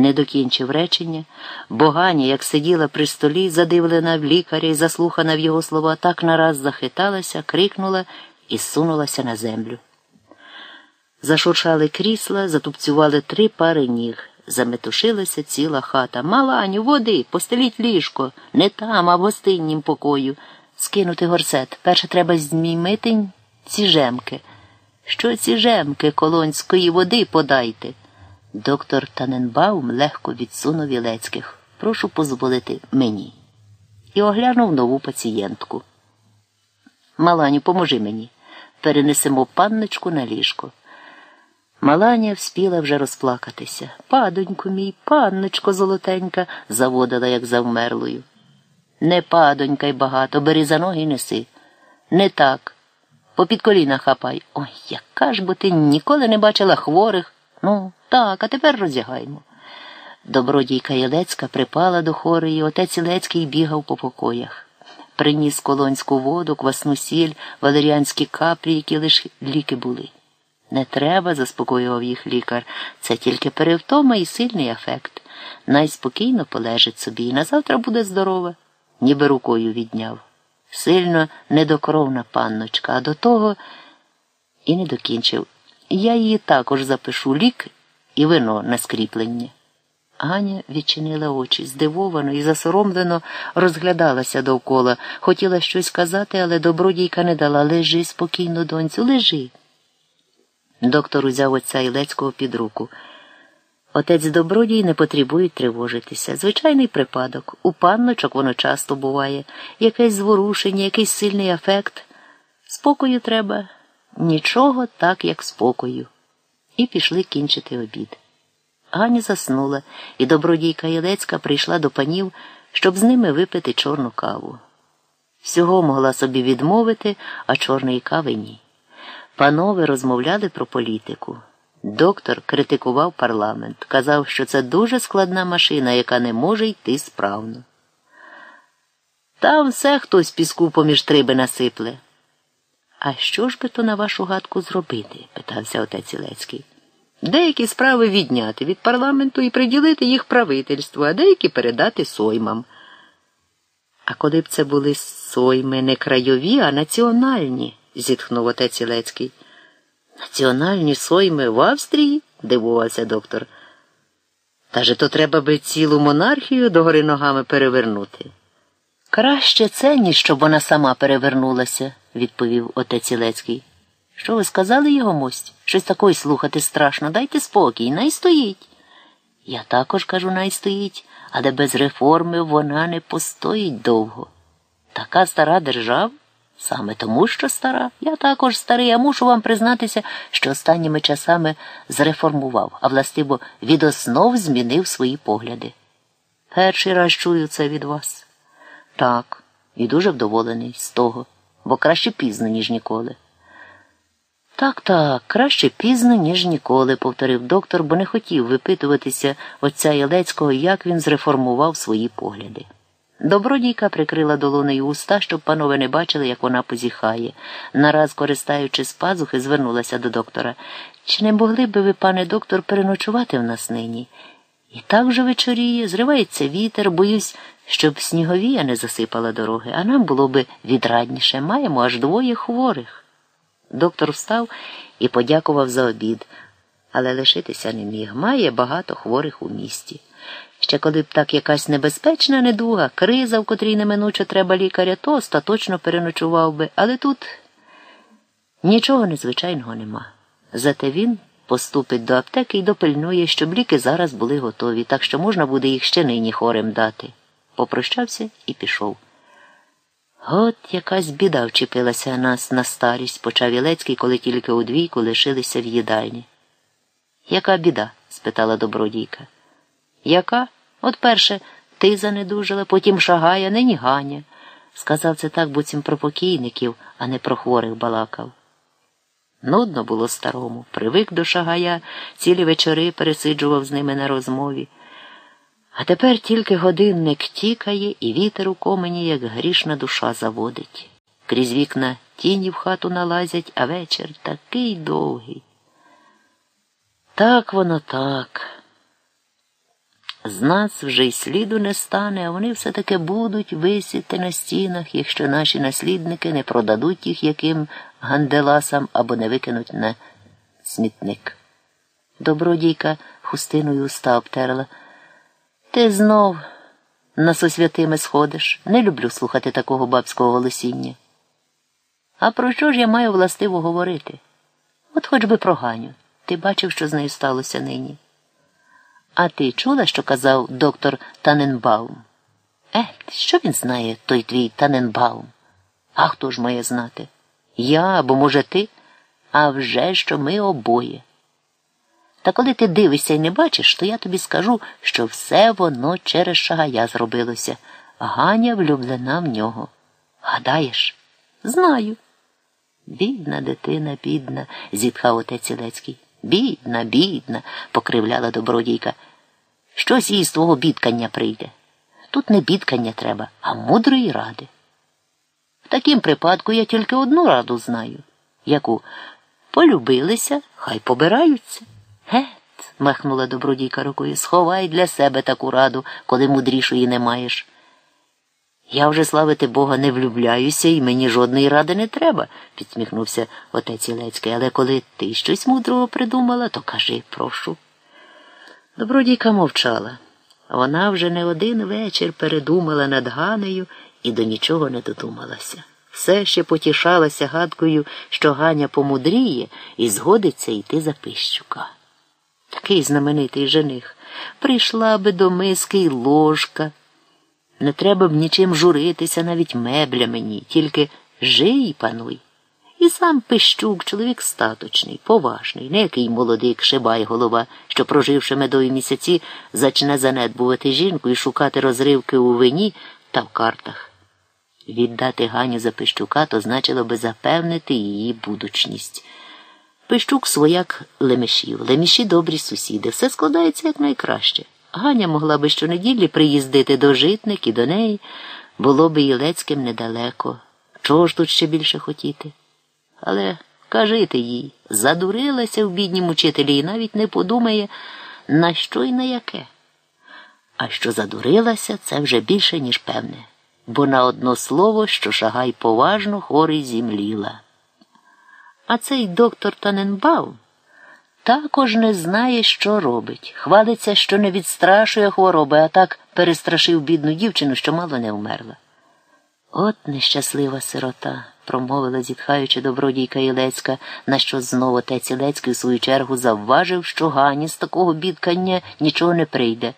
Не докінчив речення, бо Ганя, як сиділа при столі, задивлена в лікаря і заслухана в його слова, так нараз захиталася, крикнула і сунулася на землю. Зашуршали крісла, затупцювали три пари ніг. Заметушилася ціла хата. Маланю, води, постеліть ліжко, не там, а в гостиннім покою. Скинути горсет. Перше треба зміймити ці жемки. Що ці жемки колонської води подайте? Доктор Таненбаум легко відсунув Ілецьких. Прошу позволити мені. І оглянув нову пацієнтку. Маланю, поможи мені. Перенесемо панночку на ліжко. Маланя вспіла вже розплакатися. Падоньку мій, панночко золотенька, заводила, як завмерлою. Не падонька й багато, бери за ноги й неси. Не так. Попід коліна хапай. Ой, яка ж бо ти ніколи не бачила хворих. Ну, так, а тепер роздягаймо. Добродійка Єлецька припала до хори, отець Ілецький бігав по покоях. Приніс колонську воду, квасну сіль, валеріанські каплі, які лише ліки були. Не треба, заспокоював їх лікар. Це тільки перевтома і сильний ефект. Найспокійно полежить собі і назавтра буде здорова, ніби рукою відняв. Сильно недокровна панночка, а до того і не докінчив. Я її також запишу лік і вино на скріплення. Ганя відчинила очі, здивовано і засоромлено розглядалася довкола, хотіла щось казати, але добродійка не дала. Лежи спокійно, донцю, лежи. Доктор узяв отця Ілецького під руку. Отець добродій не потребують тривожитися. Звичайний припадок. У панночок воно часто буває, якесь зворушення, якийсь сильний афект. Спокою треба, нічого так, як спокою. І пішли кінчити обід. Ганя заснула, і добродійка Ілецька прийшла до панів, щоб з ними випити чорну каву. Всього могла собі відмовити, а чорної кави ні. Панове розмовляли про політику. Доктор критикував парламент, казав, що це дуже складна машина, яка не може йти справно. Там все хтось піску поміж триби насипле. А що ж би то на вашу гадку зробити? питався отець Ілецький. Деякі справи відняти від парламенту і приділити їх правительству, а деякі передати соймам. А коли б це були сойми не крайові, а національні, зітхнув отець Ілецький. Національні сойми в Австрії? дивувався доктор. Та же то треба би цілу монархію догори ногами перевернути. Краще це, ніж щоб вона сама перевернулася, відповів отець Ілецький. Що ви сказали його мость? Щось такої слухати страшно. Дайте спокій, най стоїть. Я також кажу, най стоїть, але без реформи вона не постоїть довго. Така стара держава. Саме тому, що стара, я також старий, а мушу вам признатися, що останніми часами зреформував, а властиво від основ змінив свої погляди. Перший раз чую це від вас. Так, і дуже вдоволений з того, бо краще пізно, ніж ніколи. Так, так, краще пізно, ніж ніколи, повторив доктор, бо не хотів випитуватися отця Єлецького, як він зреформував свої погляди. Добродійка прикрила долонею уста, щоб панове не бачили, як вона позіхає. Нараз, користаючись пазухи, звернулася до доктора. Чи не могли би ви, пане доктор, переночувати в нас нині? І так вже вечоріє, зривається вітер, боюсь, щоб сніговія не засипала дороги, а нам було би відрадніше. Маємо аж двоє хворих. Доктор встав і подякував за обід, але лишитися не міг. Має багато хворих у місті. Ще коли б так якась небезпечна недуга, криза, в котрій неминуче треба лікаря, то остаточно переночував би, але тут нічого незвичайного нема. Зате він поступить до аптеки і допильнує, щоб ліки зараз були готові, так що можна буде їх ще нині хорем дати. Попрощався і пішов. От якась біда вчепилася нас на старість, почав Ілецький, коли тільки у двійку лишилися в їдальні. Яка біда? спитала добродійка. Яка? От перше ти занедужила, потім шагає, нині Ганя. Сказав це так, буцім про покійників, а не про хворих балакав. Нудно було старому, привик до шагая, цілі вечори пересиджував з ними на розмові. А тепер тільки годинник тікає, і вітер у комені, як грішна душа заводить. Крізь вікна тіні в хату налазять, а вечір такий довгий. Так воно так. З нас вже й сліду не стане, а вони все таки будуть висіти на стінах, якщо наші наслідники не продадуть їх яким ганделасам або не викинуть на смітник. Добродійка хустиною уста обтерла. Ти знов на сосвятими сходиш. Не люблю слухати такого бабського голосіння. А про що ж я маю властиво говорити? От хоч би про Ганю. Ти бачив, що з нею сталося нині. А ти чула, що казав доктор Таненбаум? Е, що він знає, той твій Таненбаум? А хто ж має знати? Я або, може, ти? А вже що ми обоє. Та коли ти дивишся і не бачиш, то я тобі скажу, що все воно через шагая зробилося. Ганя влюблена в нього. Гадаєш? Знаю. Бідна дитина, бідна, зітхав отець Цілецький. Бідна, бідна, покривляла добродійка. Щось їй з твого бідкання прийде. Тут не бідкання треба, а мудрої ради. В таким припадку я тільки одну раду знаю, яку полюбилися, хай побираються. Гет, махнула добродійка рукою, сховай для себе таку раду, коли мудрішої не маєш. Я вже славити Бога не влюбляюся і мені жодної ради не треба, підсміхнувся отець Ілецький. Але коли ти щось мудрого придумала, то кажи, прошу. Добродійка мовчала. Вона вже не один вечір передумала над Ганею і до нічого не додумалася. Все ще потішалася гадкою, що Ганя помудріє і згодиться йти за пищука. Такий знаменитий жених. Прийшла би до миски й ложка. Не треба б нічим журитися, навіть мебля мені, тільки жий і пануй. І сам Пищук, чоловік статочний, поважний, не який молодий шибай голова, що, проживши медові місяці, зачне занедбувати жінку і шукати розривки у вині та в картах. Віддати Ганю за Пищука то значило би запевнити її будучність. Пищук свояк лемешів, леміші добрі сусіди, все складається якнайкраще. Ганя могла би щонеділі приїздити до житник і до неї, було би Ілецьким недалеко. Чого ж тут ще більше хотіти? Але кажи ти їй, задурилася в біднім учителі і навіть не подумає, на що й на яке. А що задурилася, це вже більше, ніж певне, бо на одно слово, що шагай поважно, хорий зімліла. А цей доктор Таненбаум також не знає, що робить. Хвалиться, що не відстрашує хвороби, а так перестрашив бідну дівчину, що мало не вмерла. От нещаслива сирота, промовила зітхаючи добродійка Ілецька, на що знову отець Ілецький в свою чергу завважив, що Гані з такого бідкання нічого не прийде.